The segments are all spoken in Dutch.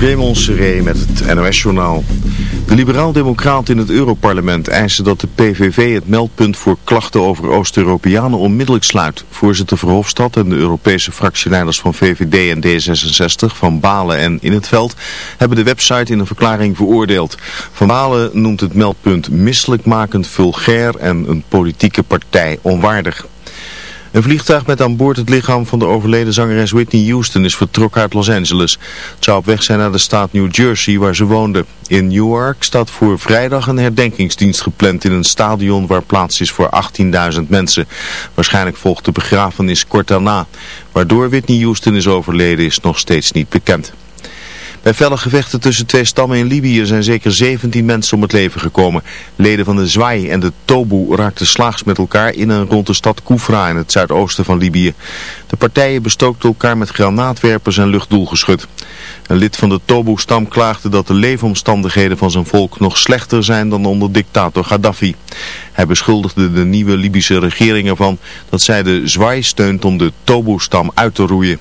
Raymond Seré met het NOS-journaal. De liberaal-democraten in het Europarlement eisen dat de PVV het meldpunt voor klachten over Oost-Europeanen onmiddellijk sluit. Voorzitter Verhofstadt en de Europese fractieleiders van VVD en D66 van Balen en In het Veld hebben de website in een verklaring veroordeeld. Van Balen noemt het meldpunt misselijkmakend, vulgair en een politieke partij onwaardig. Een vliegtuig met aan boord het lichaam van de overleden zangeres Whitney Houston is vertrokken uit Los Angeles. Het zou op weg zijn naar de staat New Jersey waar ze woonde. In Newark staat voor vrijdag een herdenkingsdienst gepland in een stadion waar plaats is voor 18.000 mensen. Waarschijnlijk volgt de begrafenis kort daarna. Waardoor Whitney Houston is overleden is nog steeds niet bekend. Bij felle gevechten tussen twee stammen in Libië zijn zeker 17 mensen om het leven gekomen. Leden van de Zwai en de Tobu raakten slaags met elkaar in en rond de stad Koufra in het zuidoosten van Libië. De partijen bestookten elkaar met granaatwerpers en luchtdoelgeschut. Een lid van de Tobu-stam klaagde dat de leefomstandigheden van zijn volk nog slechter zijn dan onder dictator Gaddafi. Hij beschuldigde de nieuwe Libische regering ervan dat zij de Zwai steunt om de Tobu-stam uit te roeien.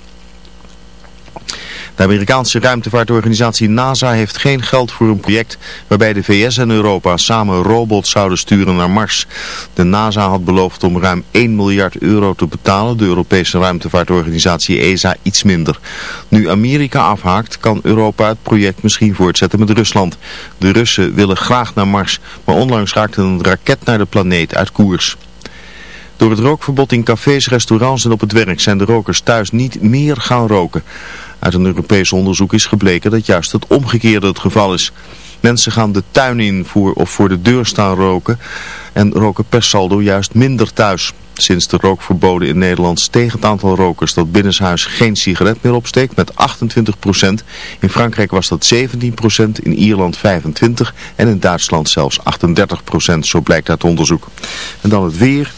De Amerikaanse ruimtevaartorganisatie NASA heeft geen geld voor een project waarbij de VS en Europa samen robots zouden sturen naar Mars. De NASA had beloofd om ruim 1 miljard euro te betalen, de Europese ruimtevaartorganisatie ESA iets minder. Nu Amerika afhaakt, kan Europa het project misschien voortzetten met Rusland. De Russen willen graag naar Mars, maar onlangs raakte een raket naar de planeet uit koers. Door het rookverbod in cafés, restaurants en op het werk zijn de rokers thuis niet meer gaan roken. Uit een Europees onderzoek is gebleken dat juist het omgekeerde het geval is. Mensen gaan de tuin in voor, of voor de deur staan roken en roken per saldo juist minder thuis. Sinds de rookverboden in Nederland steeg het aantal rokers dat binnenshuis geen sigaret meer opsteekt met 28%. In Frankrijk was dat 17%, in Ierland 25% en in Duitsland zelfs 38%, zo blijkt uit onderzoek. En dan het weer.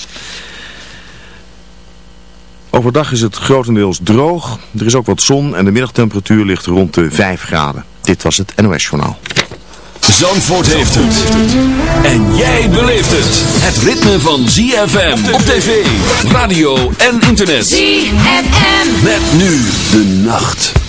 Overdag is het grotendeels droog. Er is ook wat zon en de middagtemperatuur ligt rond de 5 graden. Dit was het NOS Journaal. Zandvoort heeft het. En jij beleeft het. Het ritme van ZFM op tv, radio en internet. ZFM. Met nu de nacht.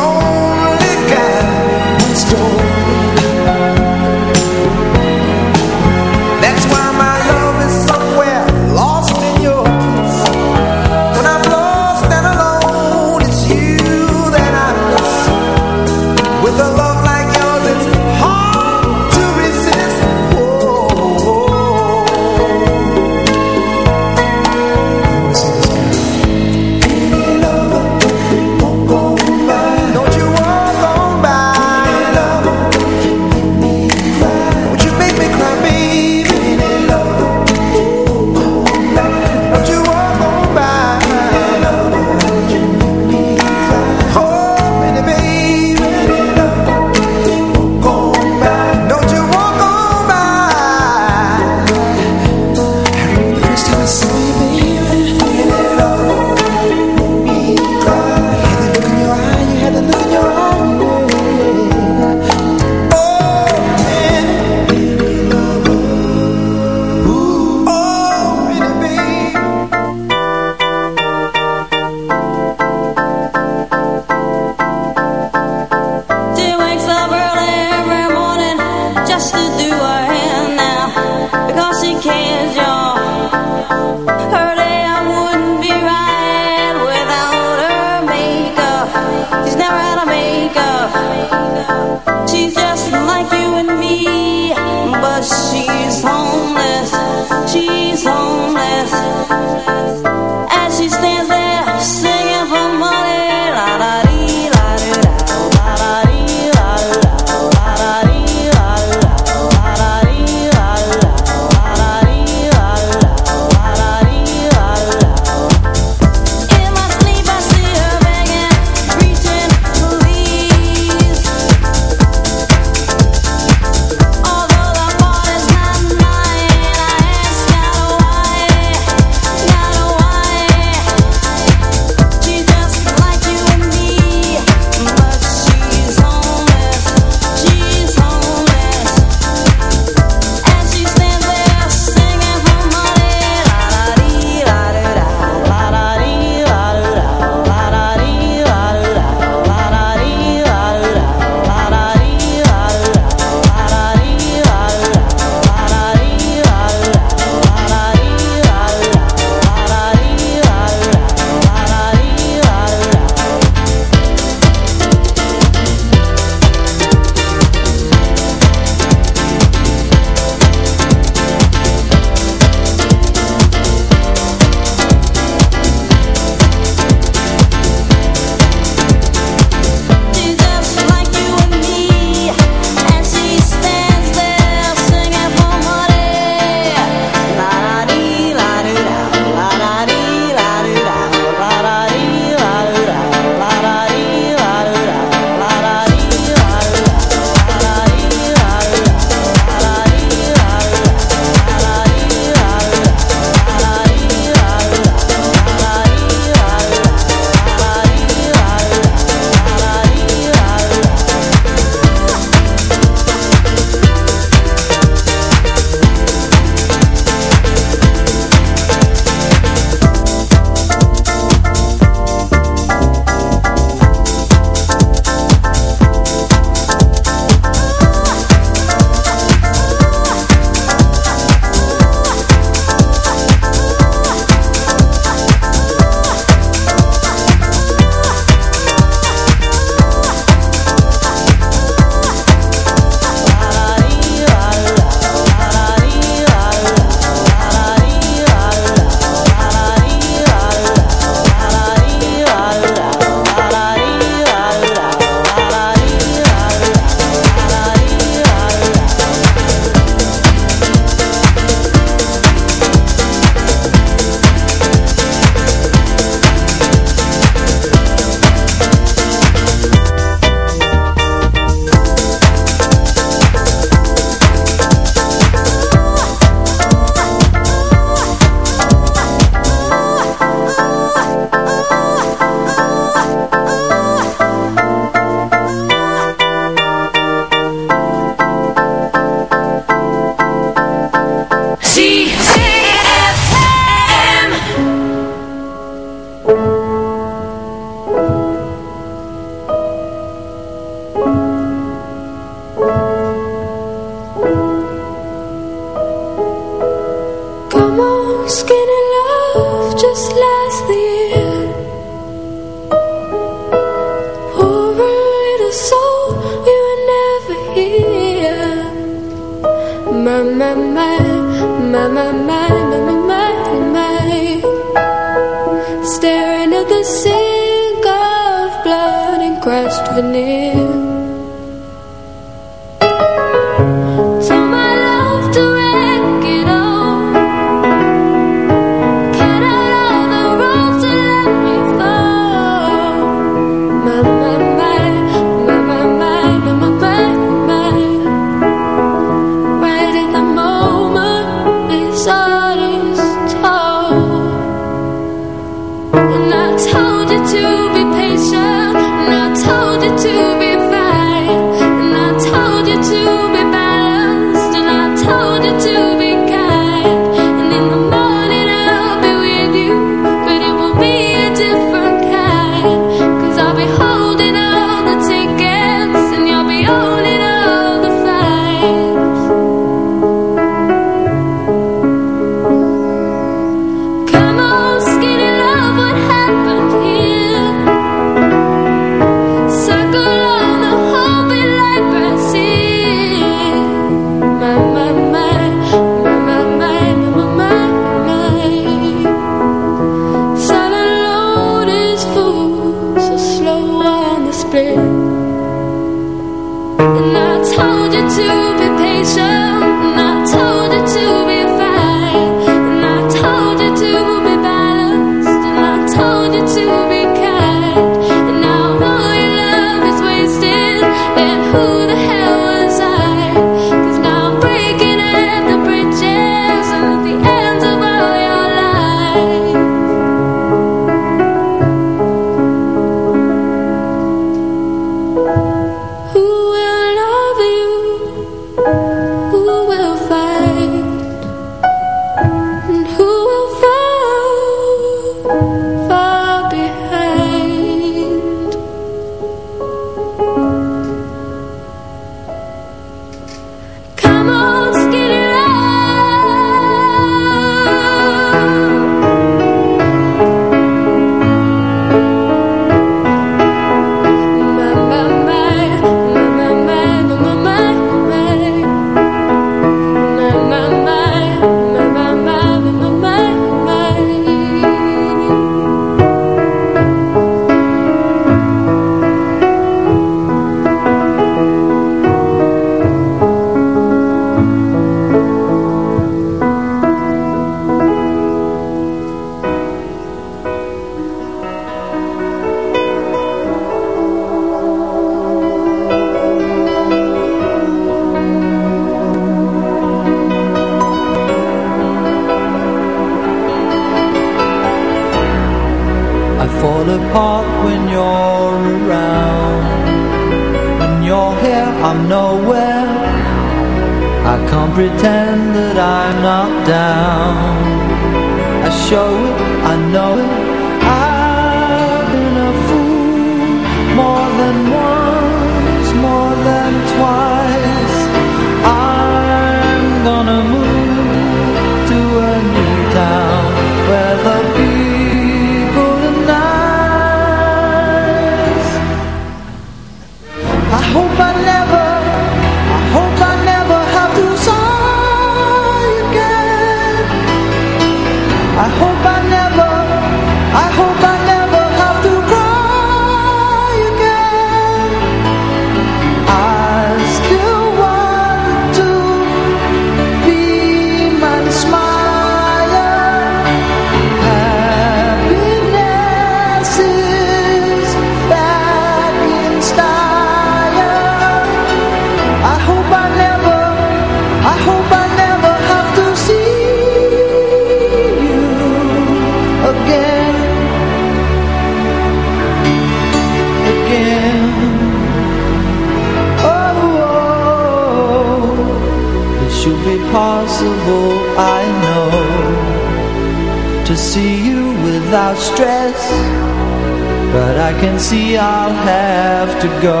But I can see I'll have to go.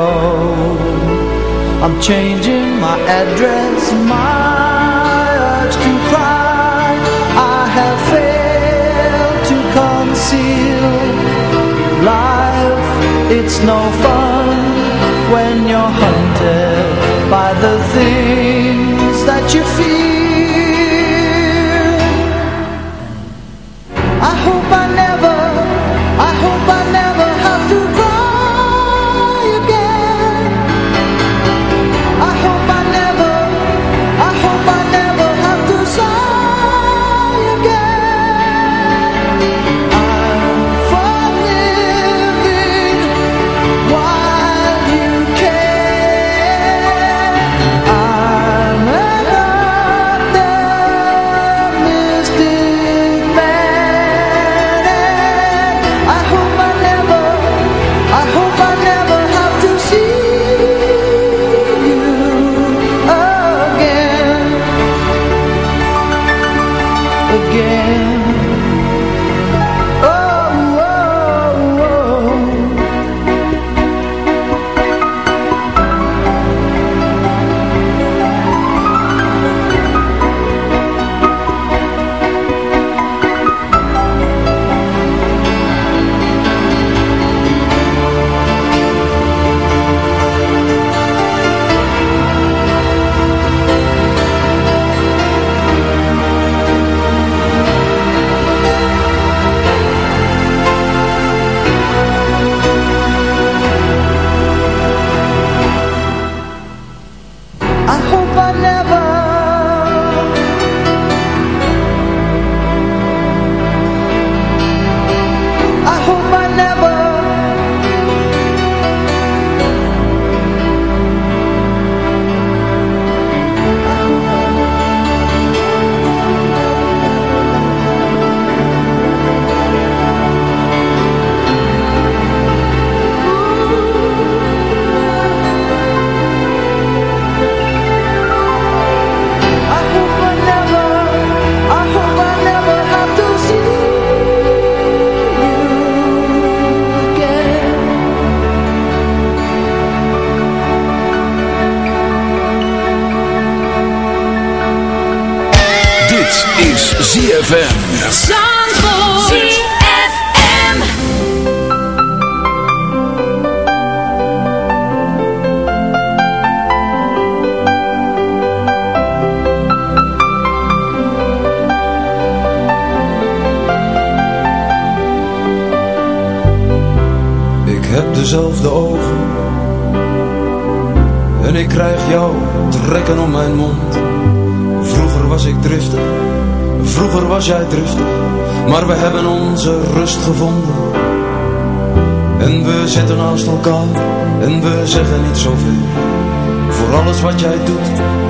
I'm changing my address My urge to cry. I have failed to conceal Life, it's no fun When you're hunted By the things that you fear I hope I never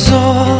Số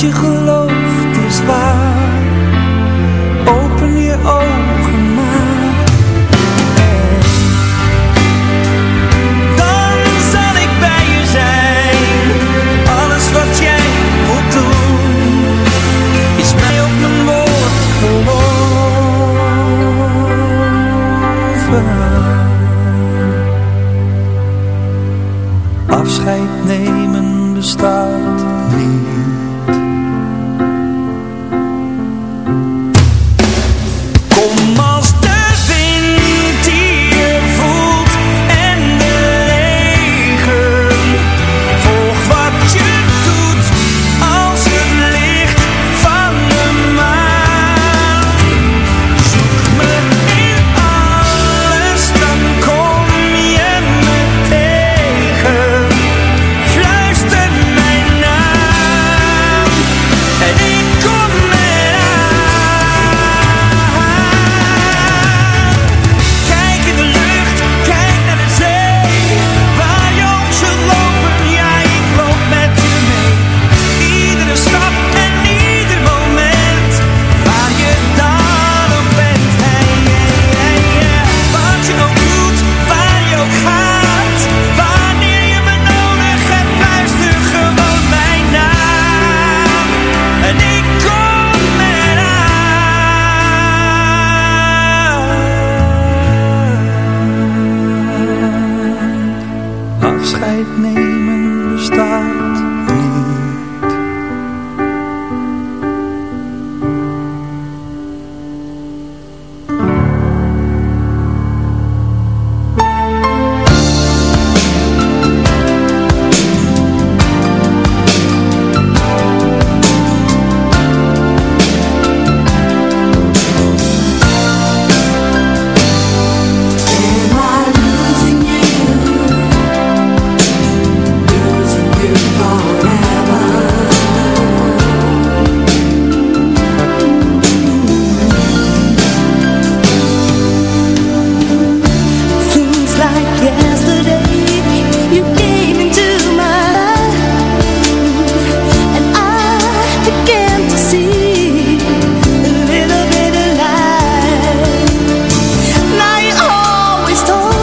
тихо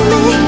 me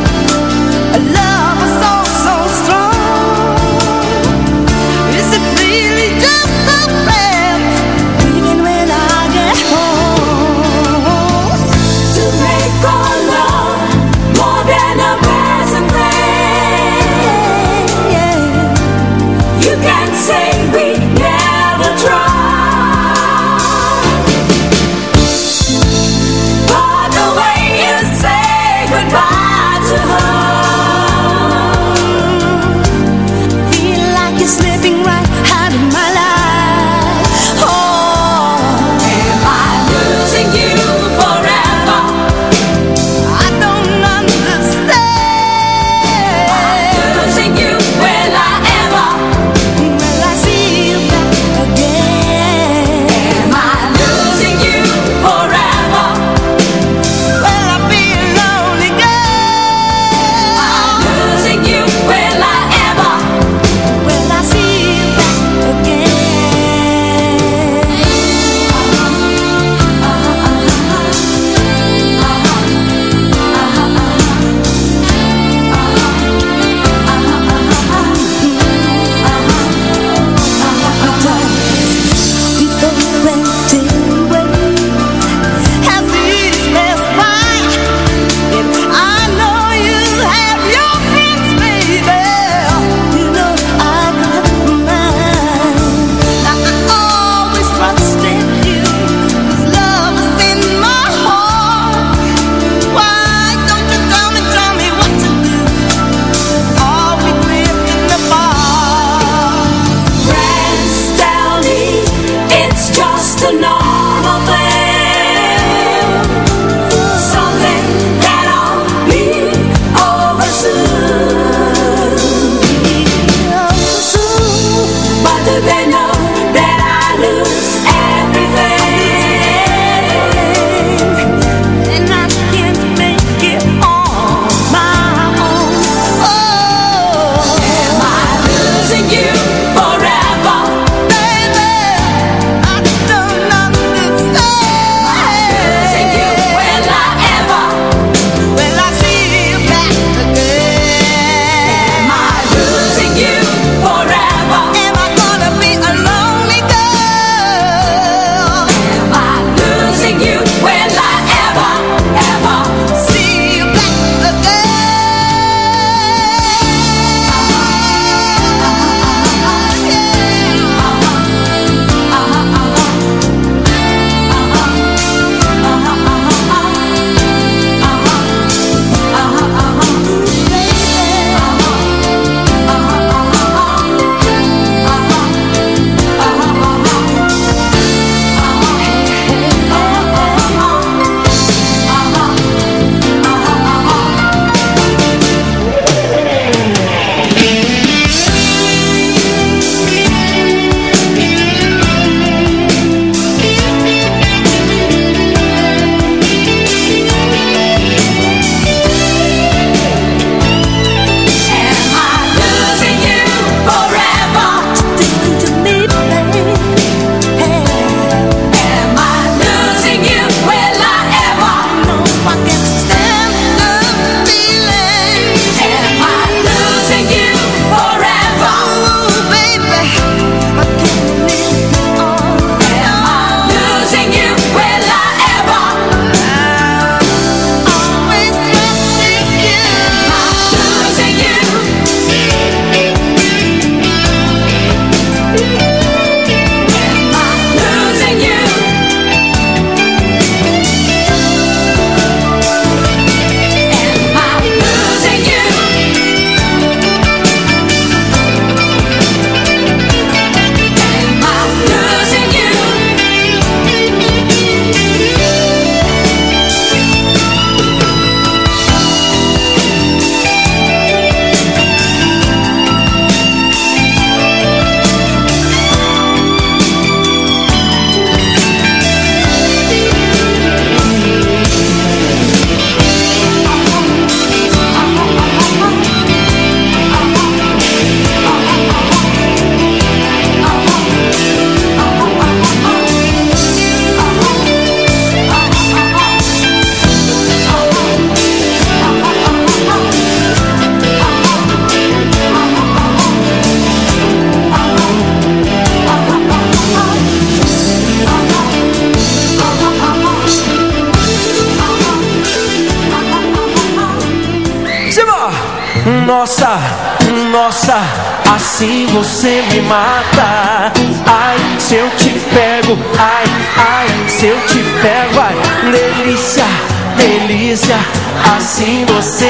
você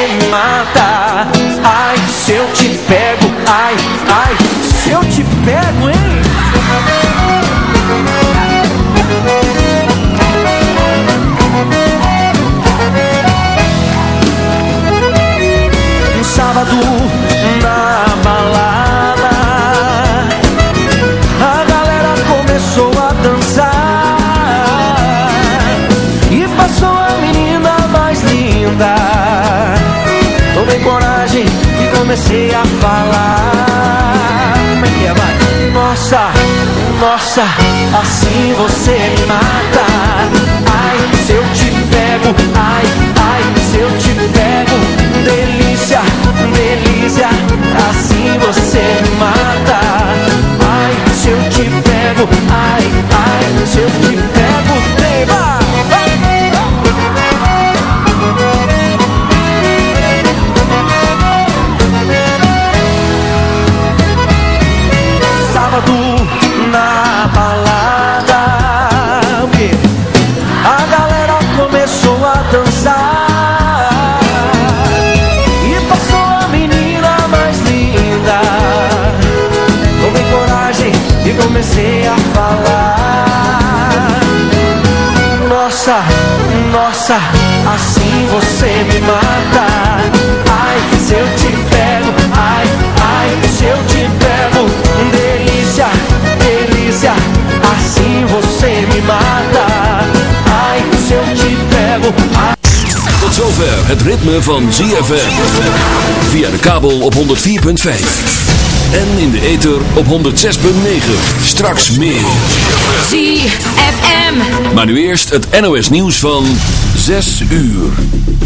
Nossa, assim você me mata Ai, se eu te pego Ai, ai, se eu te pego Delícia, delícia Assim você me mata Ai, se eu te pego ai... Tot zover het ritme van ZFM Via de kabel op 104.5 en in de ether op 106.9. Straks meer. ZFM. Maar nu eerst het NOS nieuws van... Zes uur.